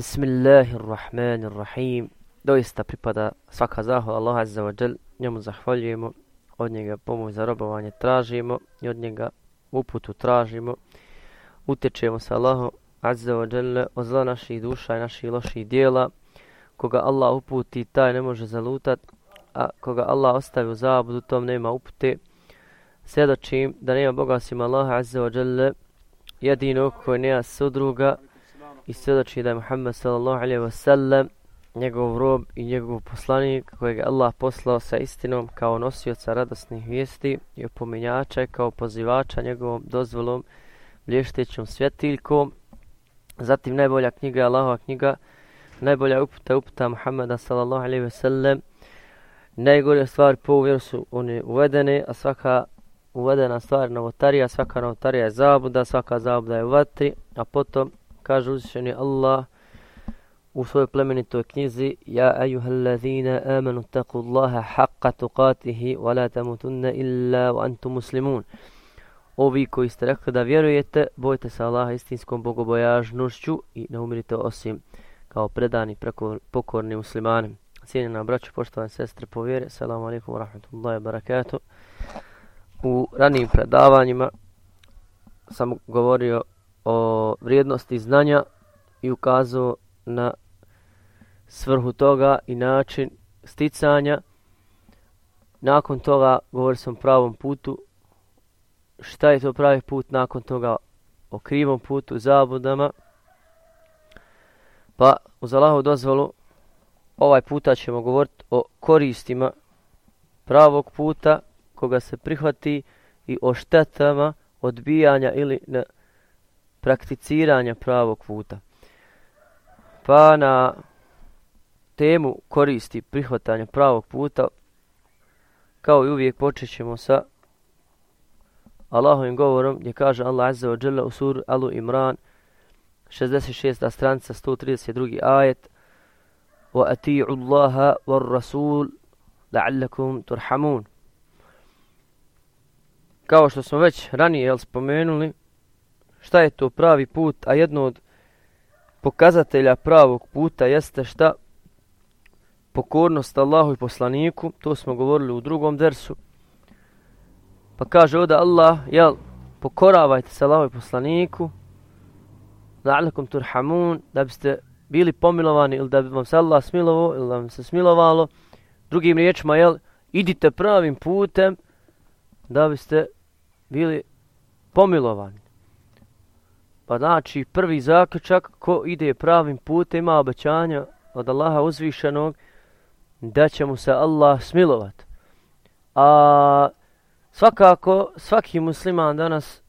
Bismillahirrahmanirrahim. Doista pripada svaka zahvala Allah Azza wa Jal. Njemu zahvaljujemo, od njega pomoć za robovanje tražimo i od njega uputu tražimo. Utečemo sa Allahom Azza wa Jal od zla naših duša i naših loših dijela. Koga Allah uputi, taj ne može zalutat, a koga Allah ostavi u zabudu, tom nema upute. Svjedočim da nema Boga osim Allaha Azza wa Jal, jedino koji nema sudruga, i svjedoči da je Muhammed sallallahu alaihi wasallam njegov rob i njegov poslanik kojeg je Allah poslao sa istinom kao nosioca radosnih vijesti i opominjača kao pozivača njegovom dozvolom blještećom svjetiljkom. Zatim najbolja knjiga je Allahova knjiga, najbolja uputa uputa Muhammeda sallallahu alaihi wasallam. Najgore stvari po vjeru su one uvedene, a svaka uvedena stvar novotarija, svaka novotarija je zabuda, svaka zabuda je u vatri, a potom kaže uzvišeni Allah u svojoj plemenitoj knjizi Ja ejuhallazina amanu taku Allaha haqqa tuqatihi wa la tamutunna illa wa antum muslimun Ovi koji ste rekli da vjerujete, bojte se Allaha istinskom bogobojažnošću i ne umirite osim kao predani preko pokorni muslimani. Cijenjena braću, poštovane sestre po vjeri, salamu alaikum wa rahmatullahi wa barakatuh. U ranijim predavanjima sam govorio o vrijednosti znanja i ukazao na svrhu toga i način sticanja. Nakon toga govori sam o pravom putu. Šta je to pravi put nakon toga o krivom putu, zabudama. Pa uz Allahovu dozvolu ovaj puta ćemo govoriti o koristima pravog puta koga se prihvati i o štetama odbijanja ili ne prakticiranja pravog puta. Pa na temu koristi prihvatanja pravog puta, kao i uvijek počet ćemo sa Allahovim govorom gdje kaže Allah Azza wa Jalla u suru Alu Imran 66. stranica 132. ajet وَأَتِيعُ اللَّهَ وَالرَّسُولَ لَعَلَّكُمْ تُرْحَمُونَ kao što smo već ranije jel, spomenuli šta je to pravi put, a jedno od pokazatelja pravog puta jeste šta pokornost Allahu i poslaniku, to smo govorili u drugom dersu. Pa kaže ovdje Allah, jel, pokoravajte se Allahu i poslaniku, la'alakum turhamun, da biste bili pomilovani ili da bi vam se Allah smilovo ili da vam se smilovalo. Drugim riječima, jel, idite pravim putem da biste bili pomilovani. Pa znači prvi zaključak ko ide pravim putem ima obećanja od Allaha uzvišenog da će mu se Allah smilovat. A svakako svaki musliman danas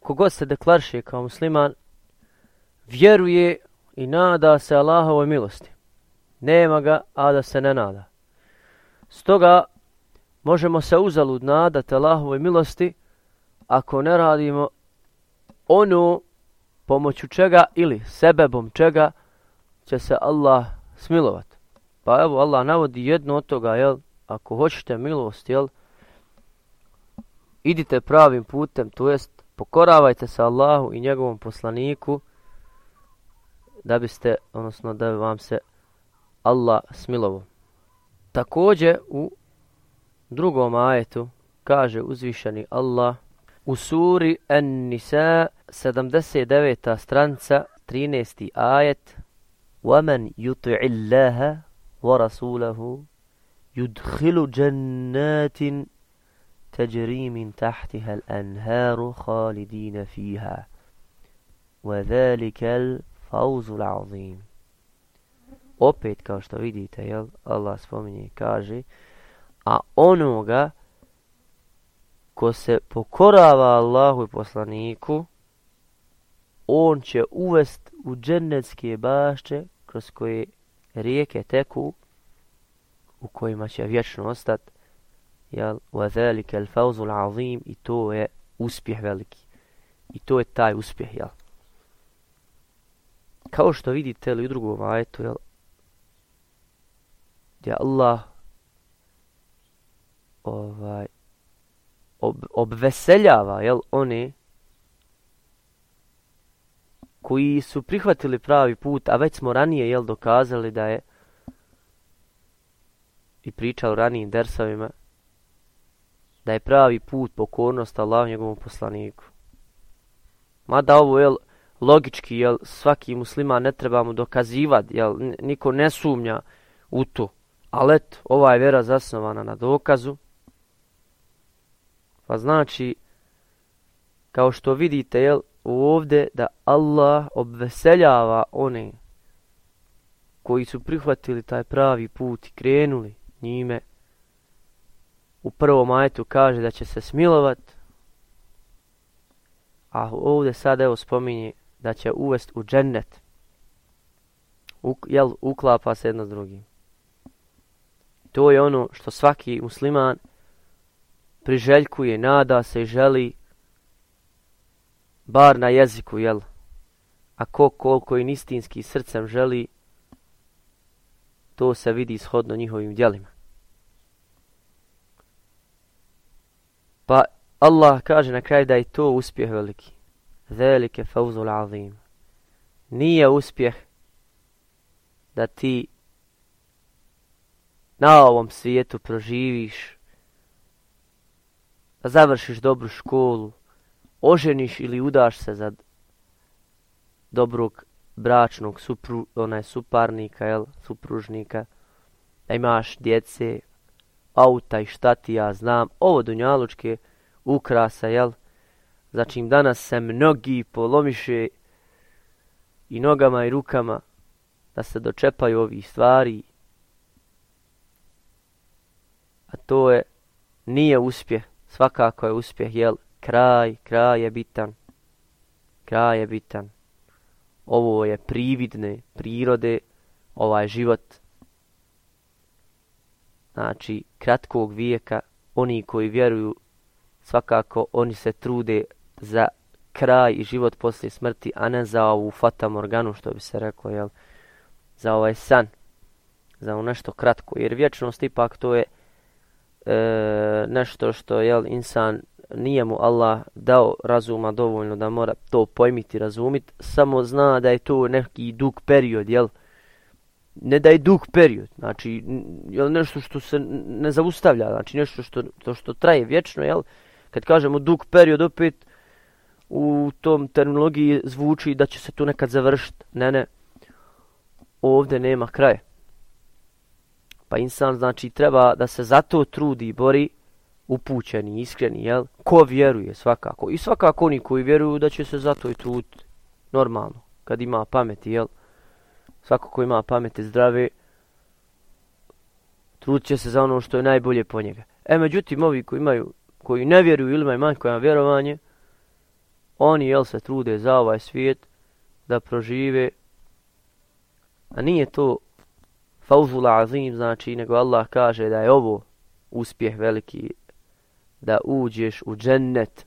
kogod se deklarše kao musliman vjeruje i nada se Allahovoj milosti. Nema ga, a da se ne nada. Stoga možemo se uzalud nadati Allahovoj milosti ako ne radimo ono pomoću čega ili sebebom čega će se Allah smilovat. Pa evo Allah navodi jedno od toga, jel, ako hoćete milost, jel, idite pravim putem, to jest pokoravajte se Allahu i njegovom poslaniku da biste, odnosno da vam se Allah smilovo. Također u drugom ajetu kaže uzvišeni Allah u suri An-Nisa 79. stranca 13. ajet وَمَنْ يُطِعِ اللَّهَ وَرَسُولَهُ يُدْخِلُ جَنَّاتٍ تَجْرِي مِنْ تَحْتِهَا الْأَنْهَارُ خَالِدِينَ فِيهَا وَذَلِكَ الْفَوْزُ الْعَظِيمُ Opet, kao što vidite, jel, Allah spominje i kaže, a onoga ko se pokorava Allahu i poslaniku, on će uvest u džennetske bašće kroz koje rijeke teku, u kojima će vječno ostat, jel, wa zalika al-fawz al-azim i to je uspjeh veliki. I to je taj uspjeh, jel. Kao što vidite li u drugom ajetu, jel, gdje Allah ovaj, ob, obveseljava, jel, oni koji su prihvatili pravi put, a već smo ranije jel dokazali da je i pričao ranijim dersovima, da je pravi put pokornost Allah njegovom poslaniku. Mada ovo je logički, jel, svaki muslima ne treba mu dokazivati, jel, niko ne sumnja u to. Ali eto, ova je vera zasnovana na dokazu. Pa znači, kao što vidite, jel, ovdje da Allah obveseljava one koji su prihvatili taj pravi put i krenuli njime. U prvom ajetu kaže da će se smilovat, a ovdje sad evo spominje da će uvest u džennet. U, jel, uklapa se jedno s drugim. To je ono što svaki musliman priželjkuje, nada se i želi bar na jeziku, jel? A ko koliko i istinski srcem želi, to se vidi shodno njihovim djelima. Pa Allah kaže na kraju da je to uspjeh veliki. Velike fauzul azim. Nije uspjeh da ti na ovom svijetu proživiš, da završiš dobru školu, oženiš ili udaš se za dobrog bračnog supru, onaj suparnika, jel, supružnika, da imaš djece, auta i šta ti ja znam, ovo dunjalučke ukrasa, jel, za čim danas se mnogi polomiše i nogama i rukama da se dočepaju ovih stvari, a to je, nije uspjeh, svakako je uspjeh, jel, kraj, kraj je bitan. Kraj je bitan. Ovo je prividne prirode, ovaj život. Znači, kratkog vijeka, oni koji vjeruju, svakako oni se trude za kraj i život poslije smrti, a ne za ovu fata morganu, što bi se reklo, jel? Za ovaj san. Za ono nešto kratko. Jer vječnost ipak to je e, nešto što, jel, insan nije mu Allah dao razuma dovoljno da mora to pojmiti, razumit, samo zna da je to neki dug period, jel? Ne da je dug period, znači, jel, nešto što se ne zaustavlja, znači nešto što, to što traje vječno, jel? Kad kažemo dug period, opet u tom terminologiji zvuči da će se to nekad završiti. Ne, ne, ovdje nema kraja. Pa insan, znači, treba da se zato trudi i bori, upućeni, iskreni, jel? Ko vjeruje svakako. I svakako oni koji vjeruju da će se zato i trud normalno, kad ima pameti, jel? Svako ko ima pameti zdrave, trud će se za ono što je najbolje po njega. E, međutim, ovi koji imaju, koji ne vjeruju ili imaju manjko vjerovanje, oni, jel, se trude za ovaj svijet da prožive, a nije to fauzul azim, znači, nego Allah kaže da je ovo uspjeh veliki, da uđeš u džennet.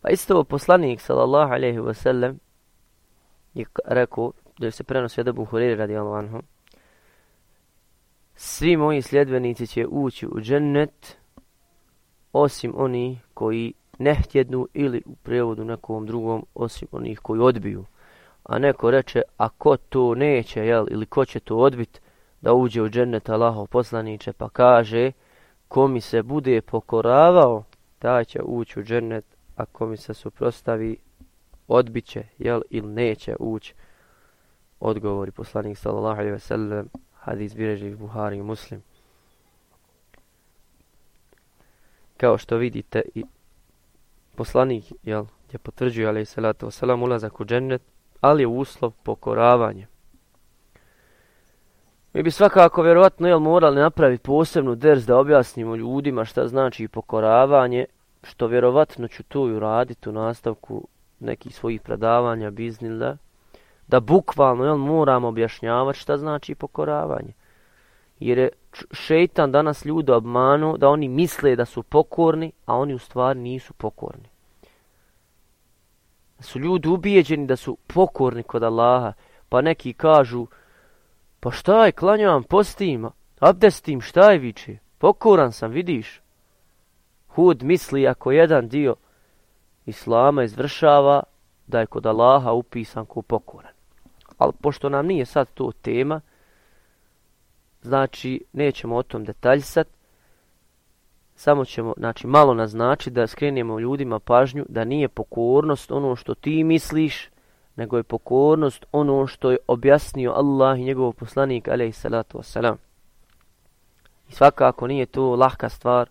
Pa isto poslanik sallallahu alejhi ve sellem je rekao da se prenosi od Abu Hurajra radijallahu anhu Svi moji sljedbenici će ući u džennet osim oni koji ne htjednu ili u prevodu nekom drugom osim onih koji odbiju. A neko reče, a ko to neće, jel, ili ko će to odbit da uđe u džennet Allahov poslaniće, pa kaže, ko mi se bude pokoravao, taj će ući u džennet, a ko mi se suprostavi, odbiće, jel, ili neće ući. Odgovori poslanik sallallahu alaihi ve sellem, hadis bireži Buhari i Muslim. Kao što vidite i poslanik, jel, je potvrđuje alaihi salatu wasalam ulazak u džennet, ali je uslov pokoravanje. Mi bi svakako vjerovatno jel, morali napraviti posebnu ders da objasnimo ljudima šta znači pokoravanje, što vjerovatno ću to i uraditi u nastavku nekih svojih predavanja, biznila, da bukvalno jel, moramo objašnjavati šta znači pokoravanje. Jer je šeitan danas ljude obmanu da oni misle da su pokorni, a oni u stvari nisu pokorni. Su ljudi ubijeđeni da su pokorni kod Allaha, pa neki kažu, Pa šta je, klanjam, postim, abdestim, šta je viče? Pokoran sam, vidiš? Hud misli ako jedan dio islama izvršava, da je kod Allaha upisan ko pokoran. Ali pošto nam nije sad to tema, znači nećemo o tom detaljsati, samo ćemo znači, malo naznačiti da skrenemo ljudima pažnju da nije pokornost ono što ti misliš, nego je pokornost ono što je objasnio Allah i njegov poslanik, alaih salatu wasalam. I svakako nije to lahka stvar,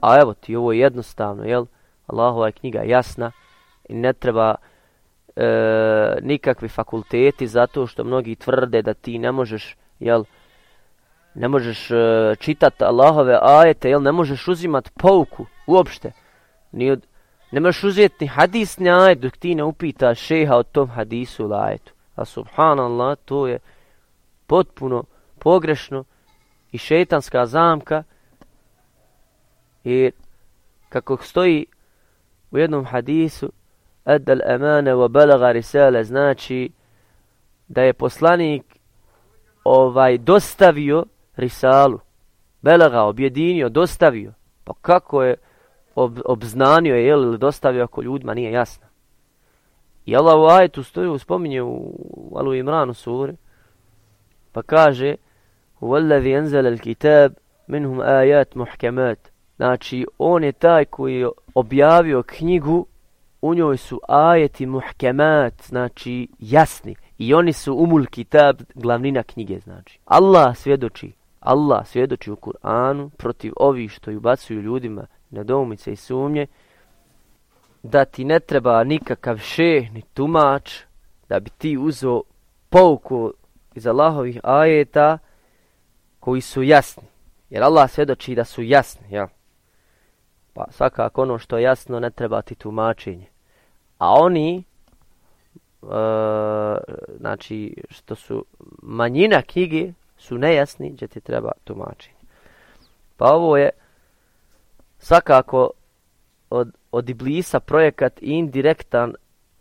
a evo ti ovo je jednostavno, jel? Allahova je knjiga jasna i ne treba e, nikakvi fakulteti zato što mnogi tvrde da ti ne možeš, jel, ne možeš e, uh, čitati Allahove ajete, jel, ne možeš uzimati pouku uopšte. Ni od, ne možeš uzeti ni hadis ni ajet dok ti ne upitaš šeha o tom hadisu ili ajetu. A subhanallah, to je potpuno pogrešno i šetanska zamka jer kako stoji u jednom hadisu adal emane wa balaga risale znači da je poslanik ovaj dostavio risalu. Belega, objedinio dostavio. Pa kako je ob, obznanio je ili dostavio ako ljudima nije jasno? I Allah u ajetu stoju, spominje u Alu Imranu suri. Pa kaže وَالَّذِي أَنْزَلَ الْكِتَابِ مِنْهُمْ minhum ayat muhkamat. Znači, on je taj koji je objavio knjigu, u njoj su ajeti muhkemat, znači jasni. I oni su umul kitab, glavnina knjige, znači. Allah svjedoči, Allah svjedoči u Kur'anu protiv ovih što ju bacuju ljudima na domice i sumnje, da ti ne treba nikakav šeh ni tumač, da bi ti uzo pouku iz Allahovih ajeta koji su jasni. Jer Allah svjedoči da su jasni, ja. Pa svakako ono što je jasno ne treba ti tumačenje. A oni, e, znači što su manjina knjige, su nejasni gdje ti treba tumačenje. Pa ovo je svakako od, od Iblisa projekat indirektan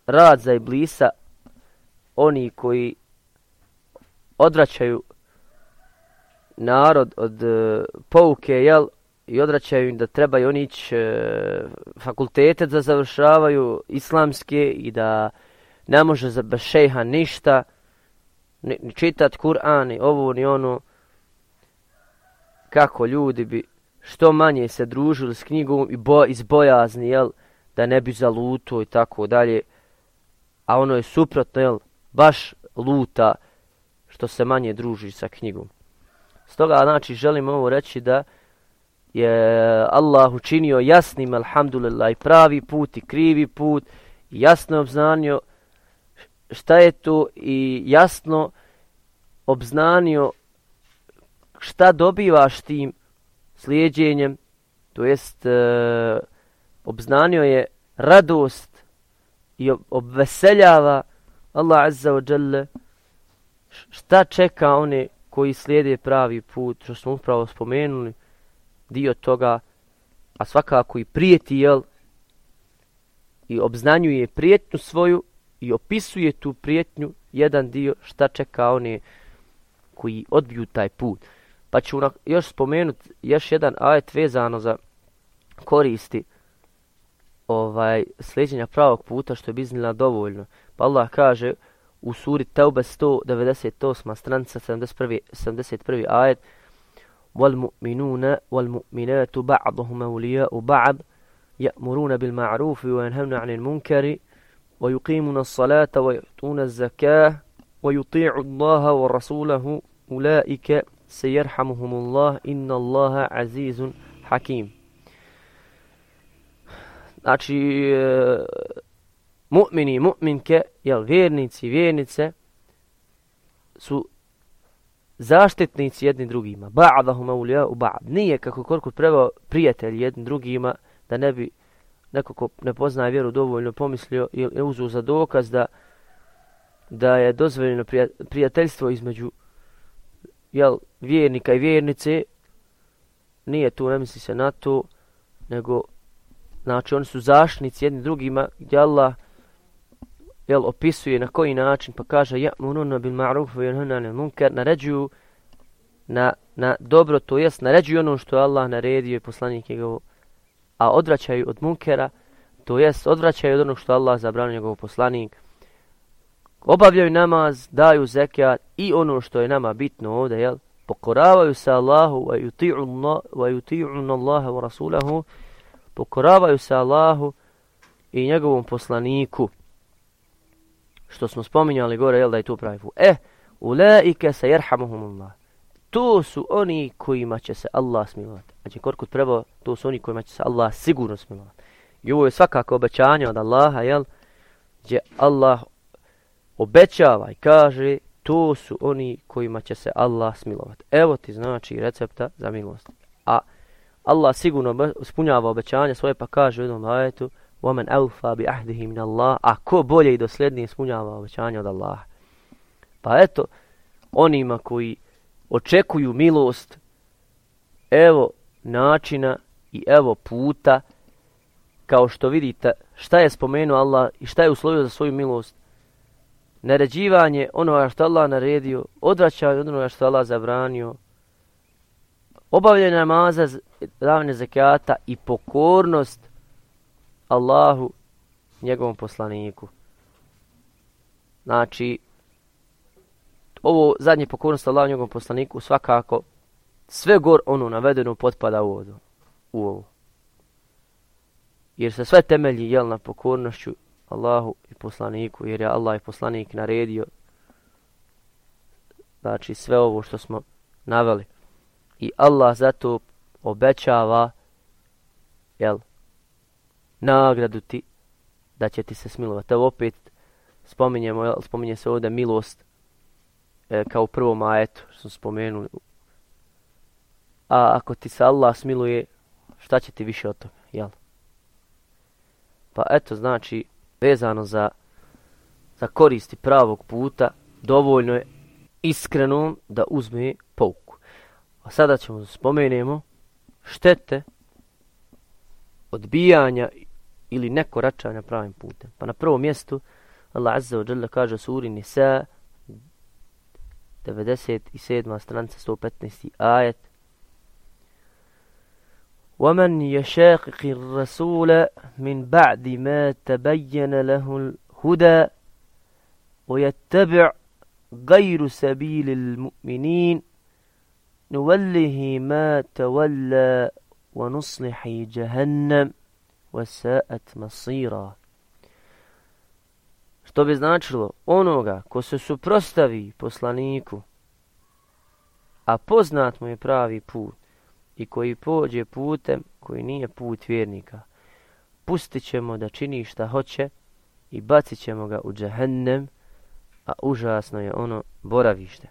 rad za Iblisa oni koji odvraćaju narod od e, pouke, jel, i odvraćaju im da trebaju oni ići e, fakultete da završavaju islamske i da ne može za bešeha ništa, ni, ni čitat Kur'an, ni ovo, ni ono, kako ljudi bi što manje se družili s knjigom i bo, izbojazni, jel, da ne bi zaluto i tako dalje, a ono je suprotno, jel, baš luta što se manje druži sa knjigom. Stoga, znači, želim ovo reći da je Allah učinio jasnim, alhamdulillah, i pravi put i krivi put, i jasno obznanio šta je tu i jasno obznanio šta dobivaš tim slijedjenjem, to jest e, obznanio je radost i obveseljava Allah Azza wa Jalla šta čeka one koji slijede pravi put, što smo upravo spomenuli, dio toga, a svakako i prijeti, jel, i obznanjuje prijetnu svoju i opisuje tu prijetnju jedan dio šta čeka one koji odbiju taj put. Pa ću još spomenuti još jedan ajet vezano za koristi ovaj sljeđenja pravog puta što je biznila dovoljno. Pa Allah kaže u suri Taube 198. stranica 71. 71. ajet والمؤمنون والمؤمنات بعضهم أولياء بعض يأمرون بالمعروف وينهون عن المنكر ويقيمون الصلاة ويؤتون الزكاة ويطيع الله ورسوله أولئك سيرحمهم الله إن الله عزيز حكيم Znači, mu'mini, mu'minke, jel, vjernici, vjernice, su zaštitnici jedni drugima. Ba'dahum awliya u ba'd. Nije kako koliko treba prijatelji jedni drugima da ne bi neko ko ne poznaje vjeru dovoljno pomislio ili uzu za dokaz da da je dozvoljeno prijateljstvo između jel, vjernika i vjernice nije tu, ne misli se na to nego znači oni su zaštnici jedni drugima gdje Allah jel, opisuje na koji način, pa kaže ja mununa bil ma'ruf wa yanhuna 'anil munkar, naređuju na, na dobro, to jest naređuju ono što je Allah naredio i poslanik njegovo, a odvraćaju od munkera, to jest odvraćaju od onog što Allah zabranio njegov poslanik, obavljaju namaz, daju zekijat i ono što je nama bitno ovdje, jel? pokoravaju se Allahu wa yuti'un Allaha wa rasulahu pokoravaju se Allahu i njegovom poslaniku. Što smo spominjali gore jel da je to pravi put. E ulaike sayerhamuhumullah to su oni kojima će se Allah smilovati znači korkut prebo to su oni kojima će se Allah sigurno smilovati i ovo je svakako obećanje od Allaha jel gdje Allah obećava i kaže to su oni kojima će se Allah smilovati. Evo ti znači recepta za milost. A Allah sigurno ispunjava obećanje svoje pa kaže u jednom ajetu وَمَنْ أَوْفَا بِأَهْدِهِ مِنَ اللَّهِ A ko bolje i dosljednije ispunjava obećanje od Allaha. Pa eto, onima koji očekuju milost, evo načina i evo puta, kao što vidite šta je spomenuo Allah i šta je uslovio za svoju milost, naređivanje onoga što Allah naredio, odvraćanje od onoga što Allah zabranio, obavljanje namaza, davanje zakata i pokornost Allahu, njegovom poslaniku. Znači, ovo zadnje pokornost Allahu, njegovom poslaniku, svakako sve gor ono navedeno potpada u ovo. U ovo. Jer se sve temelji jel, na pokornošću Allahu i poslaniku, jer je Allah i poslanik naredio znači sve ovo što smo naveli. I Allah zato obećava jel, nagradu ti da će ti se smilovati. Evo opet spominjemo, jel, spominje se ovdje milost e, kao u prvom ajetu što smo spomenuli. A ako ti se Allah smiluje, šta će ti više od toga? Jel? Pa eto, znači, vezano za, za koristi pravog puta, dovoljno je iskreno da uzme pouku. A sada ćemo spomenemo štete odbijanja ili nekoračanja pravim putem. Pa na prvom mjestu Allah Azza wa Jalla kaže suri Nisa 97. stranica 115. ajet ومن يشاقق الرسول من بعد ما تبين له الهدى ويتبع غير سبيل المؤمنين نوله ما تولى ونصلح جهنم وساءت مصيرا Što bi značilo onoga ko se suprostavi poslaniku, a poznat mu je pravi put, i koji pođe putem koji nije put vjernika. Pustit ćemo da čini šta hoće i bacit ćemo ga u džahennem, a užasno je ono boravište.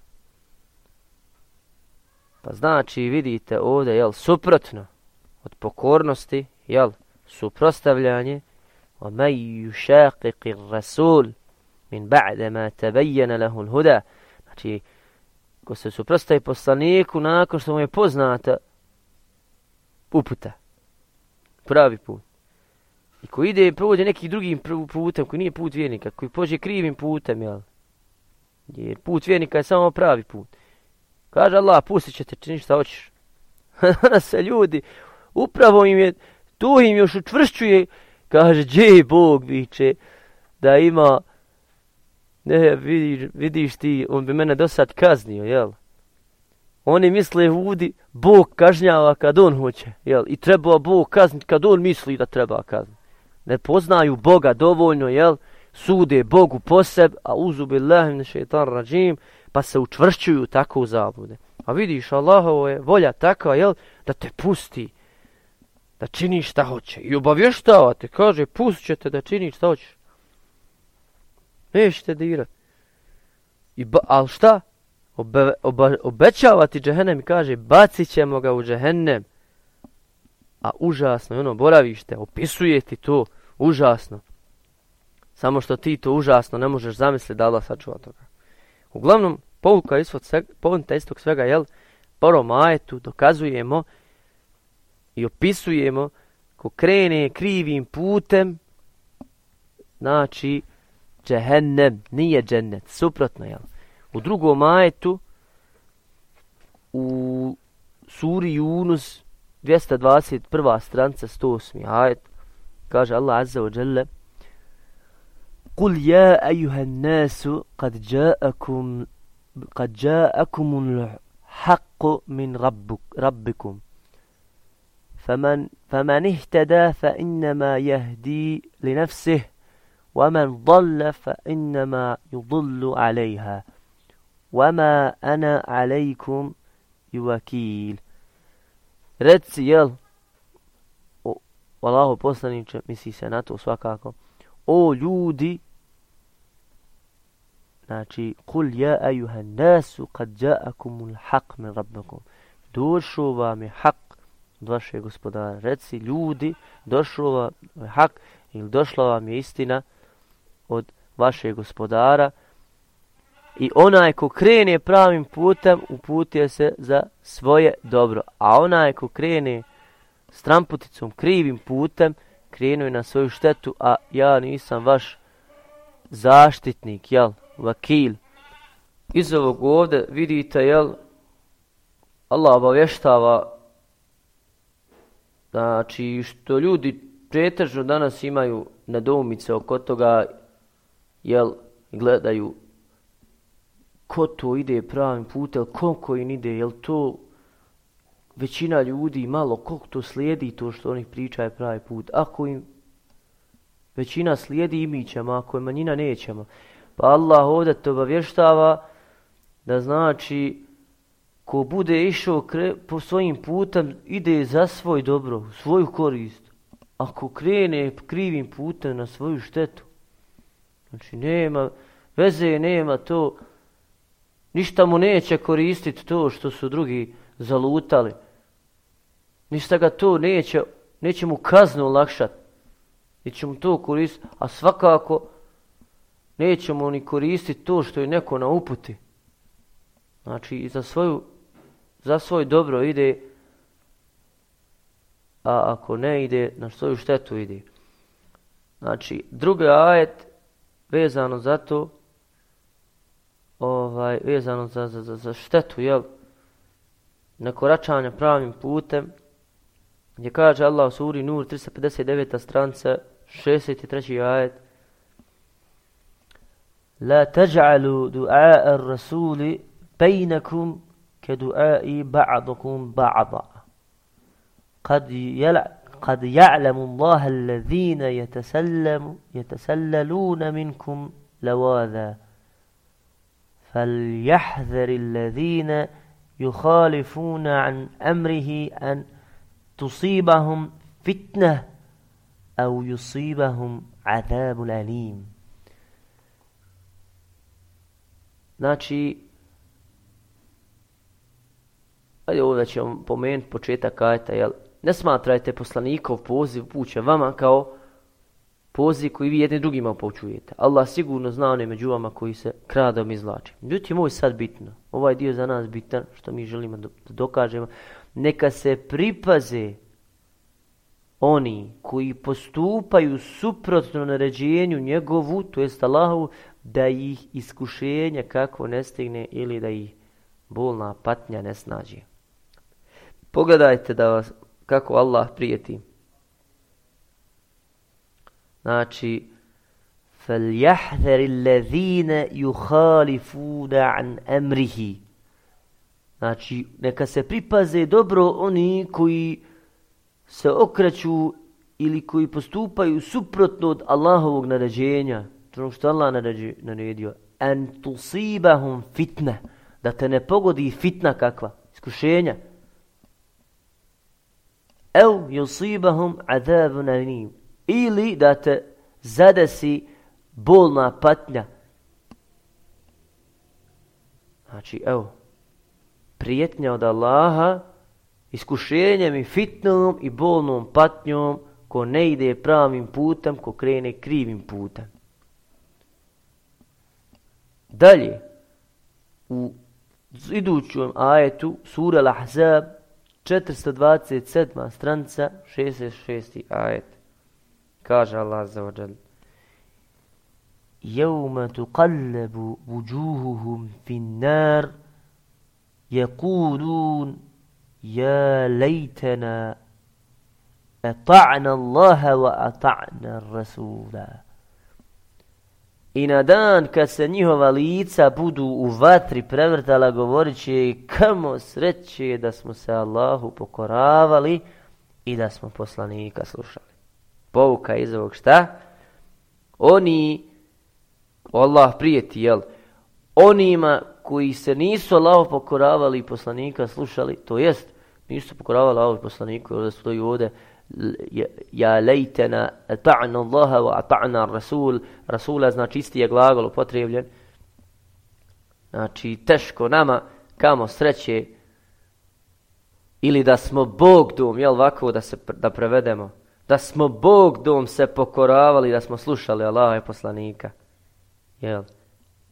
Pa znači vidite ovdje, jel, suprotno od pokornosti, jel, suprostavljanje, o mej yušaqiqi rasul min ba'de ma tabayyana lahu al-huda. Znači, ko se suprostavi poslaniku nakon što mu je poznata uputa. Pravi put. I ko ide i prođe nekim drugim putem, koji nije put vjernika, koji pođe krivim putem, jel? Jer put vjernika je samo pravi put. Kaže Allah, pustit će te, čini šta hoćeš. Danas se ljudi, upravo im je, tu im još učvršćuje, kaže, gdje Bog viče, da ima, ne, vidiš, vidiš ti, on bi mene do sad kaznio, jel? Oni misle ljudi, Bog kažnjava kad on hoće, jel? I treba Bog kazniti kad on misli da treba kazniti. Ne poznaju Boga dovoljno, jel? Sude Bogu po sebi, a uzubi lahim šeitan rađim, pa se učvršćuju tako u zabude. A vidiš, Allahovo je volja takva, jel? Da te pusti, da čini šta hoće. I obavještava te, kaže, pustit ćete da čini šta hoćeš. Nećete dirat. I ba, ali šta? obe, oba, obećava ti džehennem i kaže bacit ćemo ga u džehennem. A užasno je ono boravište, opisuje ti to užasno. Samo što ti to užasno ne možeš zamisliti da Allah sačuva toga. Uglavnom, povuka svega, povuka istog svega, jel, prvom ajetu dokazujemo i opisujemo ko krene krivim putem, znači, džehennem, nije džennet, suprotno, jel. U drugom ajetu u suri Yunus 221. stranca 108. ajet Kaže Allah Azza wa Jalla قل يا أيها الناس قد جاءكم قد جاءكم الحق من ربك ربكم فمن فمن اهتدى فإنما يهدي لنفسه ومن ضل فإنما يضل عليها وما أنا عليكم يوكيل رت يل والله بوصلني مسي سناتو سواكاكو أو لودي Znači, قل يا أيها الناس قد جاءكم الحق من ربكم. دور شو بامي حق od vašeg gospodara. Reci, ljudi, došlo vam je hak ili došla vam je istina od vašeg gospodara. I onaj ko krene pravim putem, uputio se za svoje dobro. A onaj ko krene stramputicom, krivim putem, krenuo je na svoju štetu, a ja nisam vaš zaštitnik, jel, vakil. Iz ovog ovde vidite, jel, Allah obavještava, znači, što ljudi pretežno danas imaju nedoumice oko toga, jel, gledaju ko to ide pravim putem, koliko im ide, jel to većina ljudi malo, koliko to slijedi to što oni pričaju pravi put. Ako im većina slijedi i mi ćemo, ako je manjina nećemo. Pa Allah ovdje to obavještava da znači ko bude išao kre, po svojim putem ide za svoj dobro, svoju korist. Ako krene krivim putem na svoju štetu, znači nema, veze nema to, ništa mu neće koristiti to što su drugi zalutali. Ništa ga to neće, neće mu kaznu olakšati. Neće mu to koristiti, a svakako neće mu ni koristiti to što je neko na uputi. Znači, za, svoju, za svoj dobro ide, a ako ne ide, na svoju štetu ide. Znači, drugi ajet vezano za to, ovaj, vezano za, za, za štetu, jel, Nekoračanje pravim putem, gdje kaže Allah u suri Nur 359. stranca 63. ajet La taj'alu du'a ar-rasuli bejnakum كدعاء بعضكم بعضا. قد يلعب قد يعلم الله الذين يتسلم يتسللون منكم لواذا. فليحذر الذين يخالفون عن أمره أن تصيبهم فتنة أو يصيبهم عذاب أليم. Znači, ajde ovdje ćemo pomenuti početak ajeta, jel? Ne smatrajte poslanikov poziv puće vama kao poziv koji vi jedni drugima poučujete. Allah sigurno zna one među vama koji se kradom izlači. Međutim, ovo je sad bitno. Ovaj dio za nas bitan, što mi želimo da dokažemo neka se pripaze oni koji postupaju suprotno naređenju njegovu, to jest Allahovu, da ih iskušenja kako ne stigne ili da ih bolna patnja ne snađe. Pogledajte da vas, kako Allah prijeti. Znači, فَلْيَحْذَرِ الَّذِينَ يُخَالِفُونَ عَنْ أَمْرِهِ Znači, neka se pripaze dobro oni koji se okreću ili koji postupaju suprotno od Allahovog naređenja. To što Allah naredio. En tusibahum fitna. Da te ne pogodi fitna kakva. Iskušenja. Ev yusibahum azabun alim. Ili da te zadesi bolna patnja. Znači, evo, prijetnja od Allaha, iskušenjem i fitnom i bolnom patnjom ko ne ide pravim putem, ko krene krivim putem. Dalje, u idućem ajetu, sura Al-Ahzab, 427. stranica 66. ajet. Kaže Allah Azza wa Jal. يوم تقلب وجوههم في النار يقولون يا ليتنا أطعنا الله وأطعنا الرسول I na dan kad se njihova lica budu u vatri prevrtala, govorit će kamo sreće da smo se Allahu pokoravali i da smo poslanika slušali. Pouka iz ovog šta? Oni, Allah prijeti, jel? Onima koji se nisu Allahu pokoravali i poslanika slušali, to jest, nisu pokoravali Allahu poslaniku, jer da i ovdje, ja lejtena ta'na Allaha wa ta'na Rasul, Rasula znači isti je glagol upotrebljen, znači teško nama, kamo sreće, ili da smo Bog dom, jel ovako da se da prevedemo, da smo Bog dom se pokoravali, da smo slušali Allaha i poslanika, jel,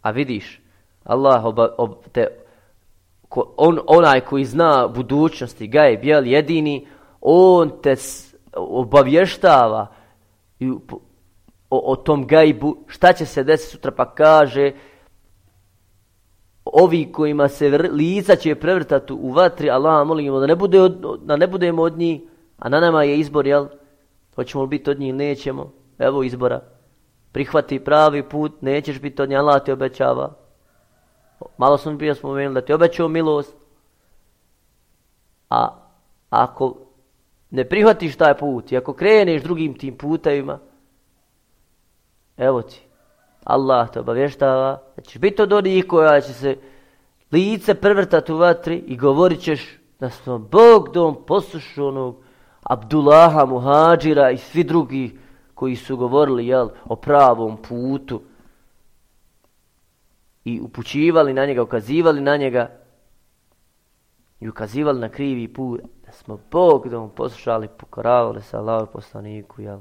a vidiš, Allah oba, ob, te, ko, on, onaj koji zna budućnosti, gajb, jel, jedini, on te obavještava i, o, o tom gajbu, šta će se desiti sutra, pa kaže, ovi kojima se lica će prevrtati u vatri, Allah molimo da ne, bude od, da ne budemo od njih, a na nama je izbor, jel? Hoćemo li biti od njih, nećemo. Evo izbora. Prihvati pravi put, nećeš biti od njih, Allah ti obećava. Malo sam bio spomenuli da ti obećao milost. A ako ne prihvatiš taj put. I ako kreneš drugim tim putevima, evo ti, Allah te obavještava da ćeš biti od onih koja će se lice prevrtati u vatri i govorit ćeš da smo Bog dom poslušanog Abdullaha Muhađira i svi drugi koji su govorili jel, o pravom putu. I upućivali na njega, ukazivali na njega i ukazivali na krivi put, da smo Bog da mu poslušali, pokoravali se Allahu poslaniku, jel?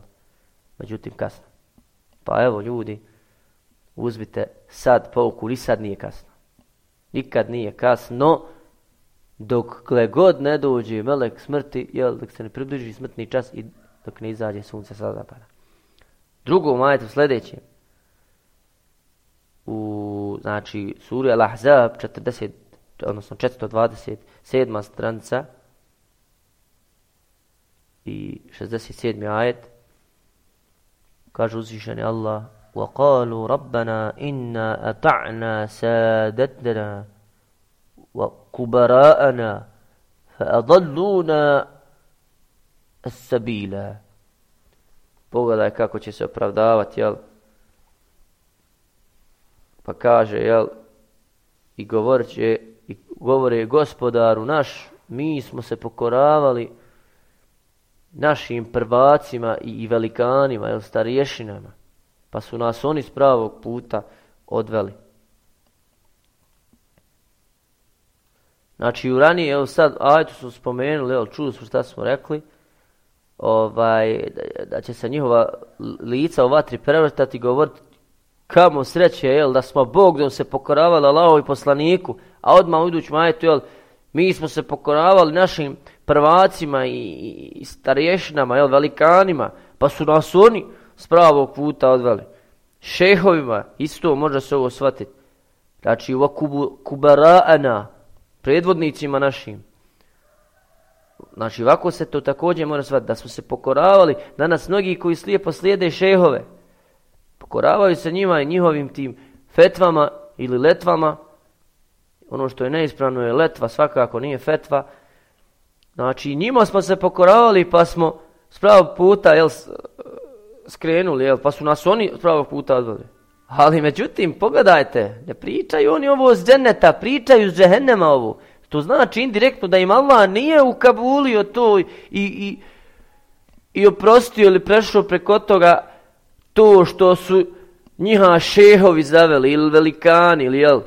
Međutim, kasno. Pa evo, ljudi, uzmite sad pouku, ni sad nije kasno. Nikad nije kasno, dok kle god ne dođe melek smrti, jel, dok se ne približi smrtni čas i dok ne izađe sunce sa zapada. Drugo, majte u sljedećem u znači suri Al-Ahzab 40 odnosno 427. stranica i 67. ajet kaže uzvišeni Allah وقالوا ربنا إنا أطعنا سادتنا وكبراءنا فأضلونا السبيل Pogledaj kako će se opravdavati, jel? pa kaže, jel, i govorit će, i govore gospodaru naš, mi smo se pokoravali našim prvacima i, i velikanima, jel, starješinama, pa su nas oni s pravog puta odveli. Znači, u ranije, evo sad, ajto su spomenuli, evo, čuli su šta smo rekli, ovaj, da, da će se njihova lica u vatri prevrtati i govoriti kamo sreće, jel, da smo Bog da se pokoravali Allahovi poslaniku, a odmah u idućem majetu, jel, mi smo se pokoravali našim prvacima i, i starješinama, jel, velikanima, pa su nas oni s pravog puta odveli. Šehovima, isto može se ovo shvatiti. Znači, u kubaraana, predvodnicima našim. Znači, ovako se to također mora shvatiti, da smo se pokoravali, danas mnogi koji slijepo slijede šehove, pokoravaju se njima i njihovim tim fetvama ili letvama. Ono što je neispravno je letva, svakako nije fetva. Znači, njima smo se pokoravali pa smo s pravog puta jel, e, skrenuli, jel, pa su nas oni s pravog puta odvali. Ali međutim, pogledajte, ne pričaju oni ovo s dženeta, pričaju s džehennema ovo. To znači indirektno da im Allah nije ukabulio to i, i, i oprostio ili prešao preko toga to što su njiha šehovi zaveli ili velikani ili jel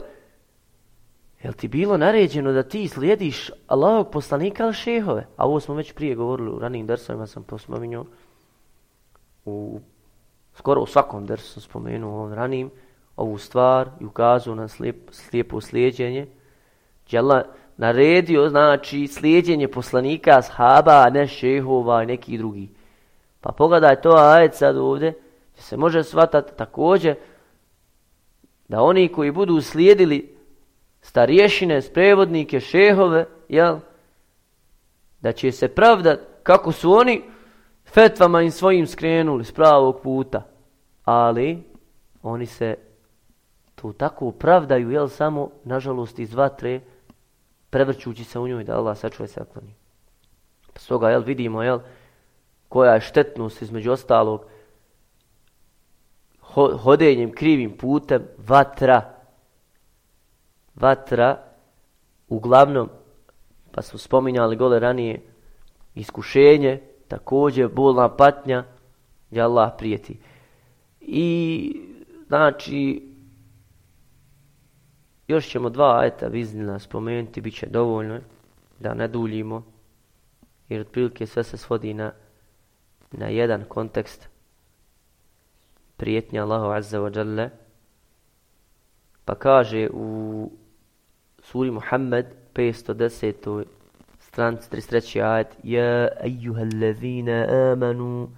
jel ti bilo naređeno da ti slijediš Allahog poslanika ili šehove? A ovo smo već prije govorili u ranim dersovima sam pospominio u skoro u svakom dersu sam spomenuo ovom ranim ovu stvar i ukazao na slijep, slijepo slijedjenje Đela naredio znači slijedjenje poslanika shaba a ne šehova i neki drugi? Pa pogledaj to ajed sad ovdje se može shvatati također da oni koji budu slijedili starješine, sprevodnike, šehove, jel, da će se pravdat kako su oni fetvama im svojim skrenuli s pravog puta. Ali oni se tu tako upravdaju, jel, samo, nažalost, iz vatre, prevrćući se u njoj da Allah sačuje se akloni. Pa stoga, jel, vidimo, jel, koja je štetnost između ostalog hodenjem krivim putem vatra vatra uglavnom pa smo spominjali gole ranije iskušenje također bolna patnja gdje Allah prijeti. I znači još ćemo dva ajta viznila spomenuti bit će dovoljno da ne duljimo jer otprilike sve se svodi na na jedan kontekst prijetnja Allahu Azza wa Jalla. Pa kaže u suri Muhammed 510. stranci 33. ajet Ja ejuha amanu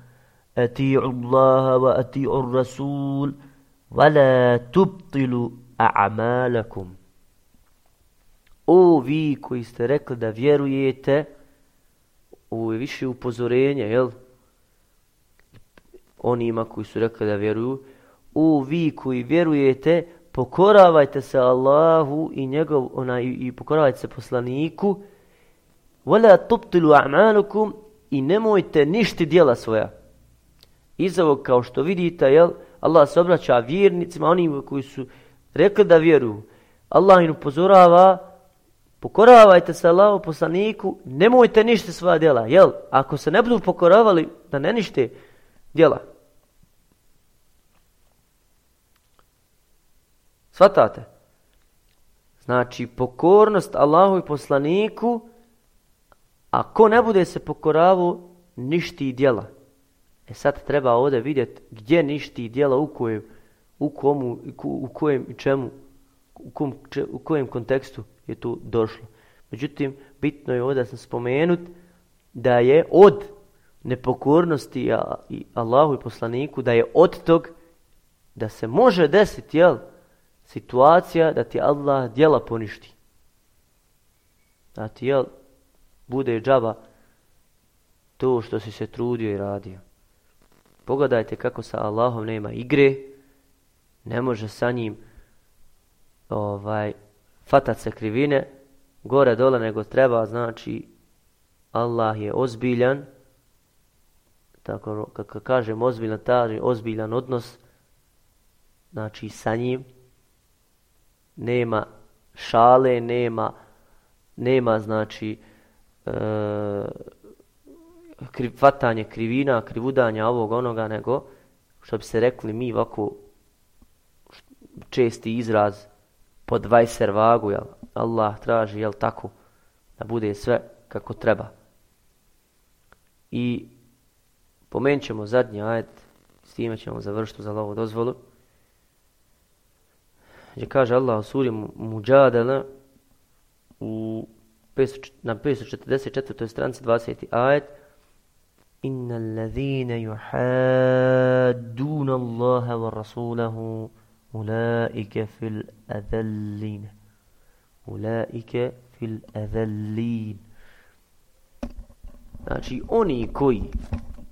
ati'u Allaha wa ati'u Rasul wa la tubtilu a'malakum O vi koji ste rekli da vjerujete ovo je više upozorenje, jel? onima koji su rekli da vjeruju, O vi koji vjerujete, pokoravajte se Allahu i njegov ona i, i pokoravajte se poslaniku. Wala tubtilu a'malukum i nemojte ništi djela svoja. Iz ovog kao što vidite, jel, Allah se obraća vjernicima, onima koji su rekli da vjeruju. Allah im upozorava, pokoravajte se Allahu poslaniku, nemojte ništi svoja djela. Jel, ako se ne budu pokoravali, da ne nište djela. Svatate? Znači, pokornost Allahu i poslaniku, a ko ne bude se pokoravu, ništi djela. E sad treba ovdje vidjeti gdje ništi djela, u kojem, u komu, u kojem i čemu, u, kom, če, u kojem kontekstu je tu došlo. Međutim, bitno je ovdje da sam spomenut da je od nepokornosti Allahu i poslaniku, da je od tog da se može desiti, jel, situacija da ti Allah djela poništi. Da ti jel, bude džaba to što si se trudio i radio. Pogledajte kako sa Allahom nema igre, ne može sa njim ovaj fatat se krivine, gore dole nego treba, znači Allah je ozbiljan, tako kako kažem ozbiljan, taj ozbiljan odnos, znači sa njim, nema šale, nema, nema znači e, kri, fatanje krivina, krivudanja ovog onoga, nego što bi se rekli mi ovako česti izraz pod vajser vagu, jel? Allah traži, jel tako, da bude sve kako treba. I pomenut ćemo zadnji ajet, s time ćemo završiti za lovu dozvolu gdje kaže Allah suri Mujadala u 500, na 544. stranici 20. ajet allazine yuhadduna Allaha wa rasulahu ulaike fil adallin ulaike fil adallin znači oni koji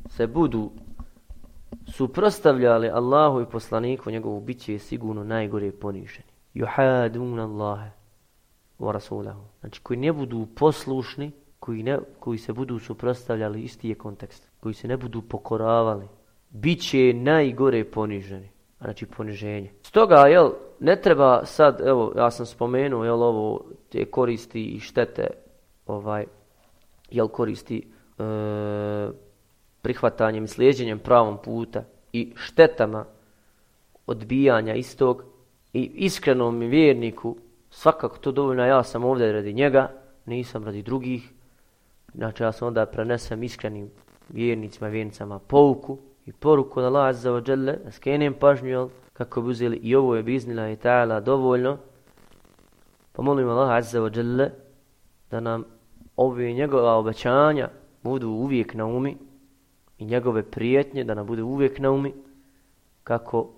se budu suprostavljali Allahu i poslaniku njegovu biće je sigurno najgore poniženi. Juhadun Allahe wa rasulahu. Znači koji ne budu poslušni, koji, ne, koji se budu suprostavljali, isti je kontekst, koji se ne budu pokoravali, biće najgore poniženi. Znači poniženje. Stoga, jel, ne treba sad, evo, ja sam spomenuo, jel, ovo, te koristi i štete, ovaj, jel, koristi, e, prihvatanjem i slijedjenjem pravom puta i štetama odbijanja istog i iskrenom vjerniku, svakako to dovoljno, ja sam ovdje radi njega, nisam radi drugih, znači ja sam onda prenesem iskrenim vjernicima i vjernicama pouku i poruku da Allah Azza wa Jalla, da skenem pažnju, jel, kako bi uzeli i ovo je biznila i ta'ala dovoljno, pa molim Allah azza wa jalla da nam ove njegova obećanja budu uvijek na umi, i njegove prijetnje da nam bude uvijek na umi kako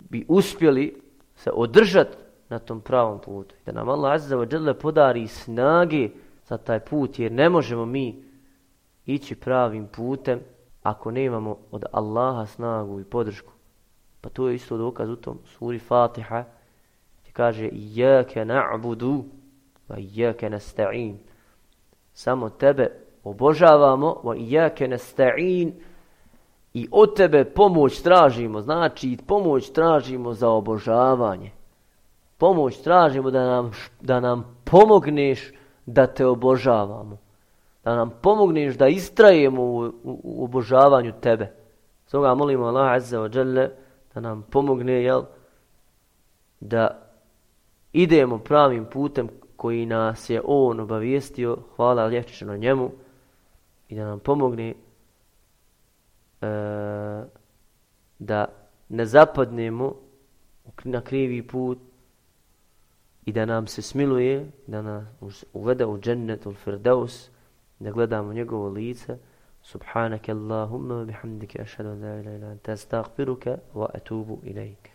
bi uspjeli se održati na tom pravom putu. Da nam Allah Azza wa Jalla podari snage za taj put jer ne možemo mi ići pravim putem ako nemamo od Allaha snagu i podršku. Pa to je isto dokaz u tom suri Fatiha ti kaže Iyake na'budu va iyake nasta'in. Samo tebe obožavamo wa iyake nasta'in i od tebe pomoć tražimo. Znači pomoć tražimo za obožavanje. Pomoć tražimo da nam, da nam pomogneš da te obožavamo. Da nam pomogneš da istrajemo u, u, u obožavanju tebe. Stoga molimo Allah Azza wa Jalla da nam pomogne jel, da idemo pravim putem koji nas je on obavijestio. Hvala lječeno njemu i da nam pomogne e, da ne zapadnemo na krivi put i da nam se smiluje, da nas uvede u džennet, u firdaus, da gledamo njegovo lice. Subhanaka Allahumma bihamdika ashhadu an la ilaha illa anta astaghfiruka wa atubu ilayk.